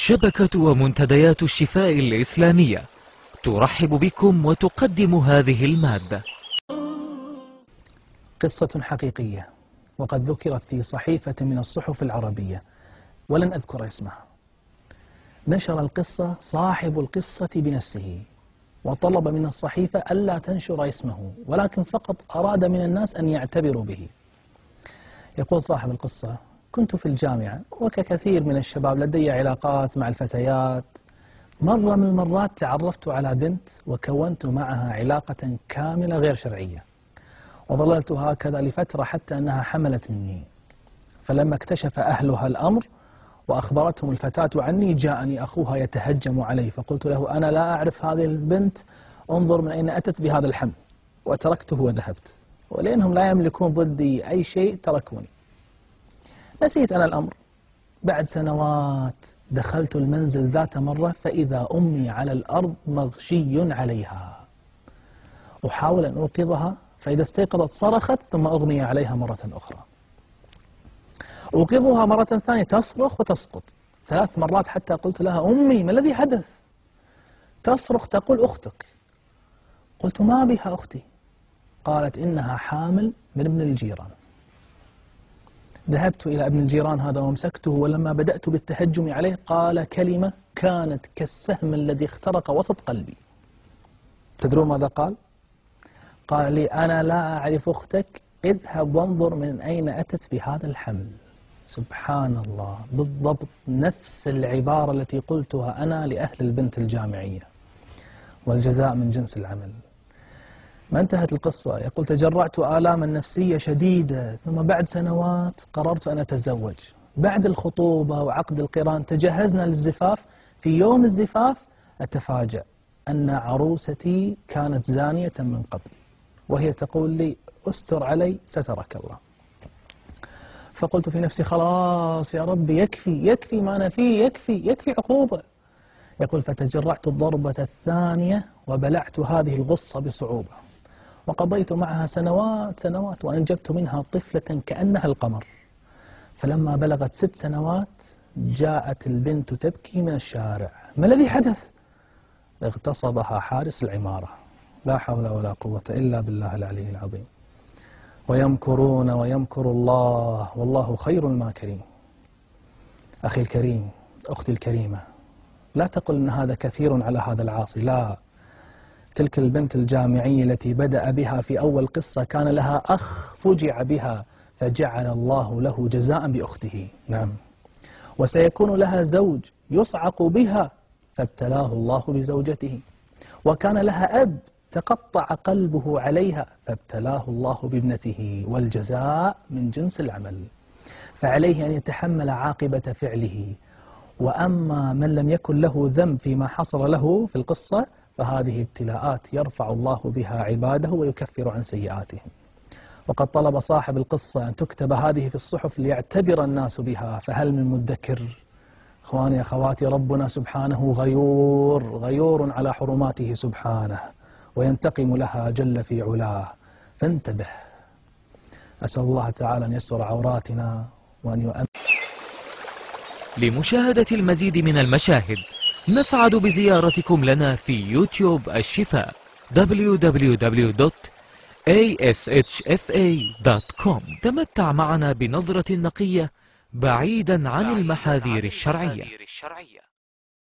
شبكة ومنتديات الشفاء الإسلامية ترحب بكم وتقدم هذه المادة. قصة حقيقية وقد ذكرت في صحيفة من الصحف العربية ولن أذكر اسمها. نشر القصة صاحب القصة بنفسه وطلب من الصحيفة ألا تنشر اسمه ولكن فقط أراد من الناس أن يعتبروا به. يقول صاحب القصة كنت في الجامعة وككثير من الشباب لدي علاقات مع الفتيات. مرة من المرات تعرفت على بنت وكونت معها علاقة كاملة غير شرعية وظللت هكذا لفترة حتى أنها حملت مني. فلما اكتشف أهلها الأمر وأخبرتهم الفتاة عني جاءني أخوها يتهجم علي فقلت له أنا لا أعرف هذه البنت انظر من أين أتت بهذا الحمل. وتركته وذهبت. ولأنهم لا يملكون ضدي أي شيء تركوني. نسيت أنا الأمر. بعد سنوات دخلت المنزل ذات مرة فإذا أمي على الأرض مغشي عليها. أحاول أن أوقظها فإذا استيقظت صرخت ثم أغمي عليها مرة أخرى. أوقظها مرة ثانية تصرخ وتسقط. ثلاث مرات حتى قلت لها أمي ما الذي حدث؟ تصرخ تقول أختك. قلت ما بها أختي. قالت إنها حامل من ابن الجيران. ذهبت إلى ابن الجيران هذا ومسكته ولما بدأت بالتهجم عليه قال كلمة كانت كالسهم الذي اخترق وسط قلبي. تدرون ماذا قال؟ قال لي أنا لا أعرف أختك اذهب وانظر من أين أتت بهذا الحمل. سبحان الله بالضبط نفس العبارة التي قلتها أنا لأهل البنت الجامعية. والجزاء من جنس العمل. ما انتهت القصة. يقول تجرعت آلاما نفسية شديدة ثم بعد سنوات قررت أن أتزوج. بعد الخطوبة وعقد القران تجهزنا للزفاف. في يوم الزفاف أتفاجأ أن عروستي كانت زانية من قبل وهي تقول لي أستر علي سترك الله. فقلت في نفسي خلاص يا ربي يكفي يكفي ما أنا فيه يكفي يكفي عقوبة. يقول فتجرعت الضربة الثانية وبلعت هذه الغصة بصعوبة. وقضيت معها سنوات سنوات وأنجبت منها طفلة كأنها القمر. فلما بلغت ست سنوات جاءت البنت تبكي من الشارع. ما الذي حدث؟ اغتصبها حارس العمارة. لا حول ولا قوة إلا بالله العلي العظيم. ويمكرون ويمكر الله. والله خير الماكرين. أخي الكريم أختي الكريمة لا تقل أن هذا كثير على هذا العاصي. لا. تلك البنت الجامعية التي بدأ بها في أول قصة كان لها أخ فجع بها فجعل الله له جزاء بأخته. نعم. وسيكون لها زوج يصعق بها فابتلاه الله بزوجته. وكان لها أب تقطع قلبه عليها فابتلاه الله بابنته والجزاء من جنس العمل. فعليه أن يتحمل عاقبة فعله. وأما من لم يكن له ذنب فيما حصل له في القصة فهذه ابتلاءات يرفع الله بها عباده ويكفر عن سيئاتهم. وقد طلب صاحب القصة أن تكتب هذه في الصحف ليعتبر الناس بها فهل من مدكر؟ إخواني أخواتي ربنا سبحانه غيور غيور على حرماته سبحانه وينتقم لها جل في علاه. فانتبه. أسأل الله تعالى أن يستر عوراتنا وأن يؤمن. لمشاهدة المزيد من المشاهد نسعد بزيارتكم لنا في يوتيوب الشفاء www.ashfa.com تمتع معنا بنظرة نقية بعيدا عن المحاذير الشرعية.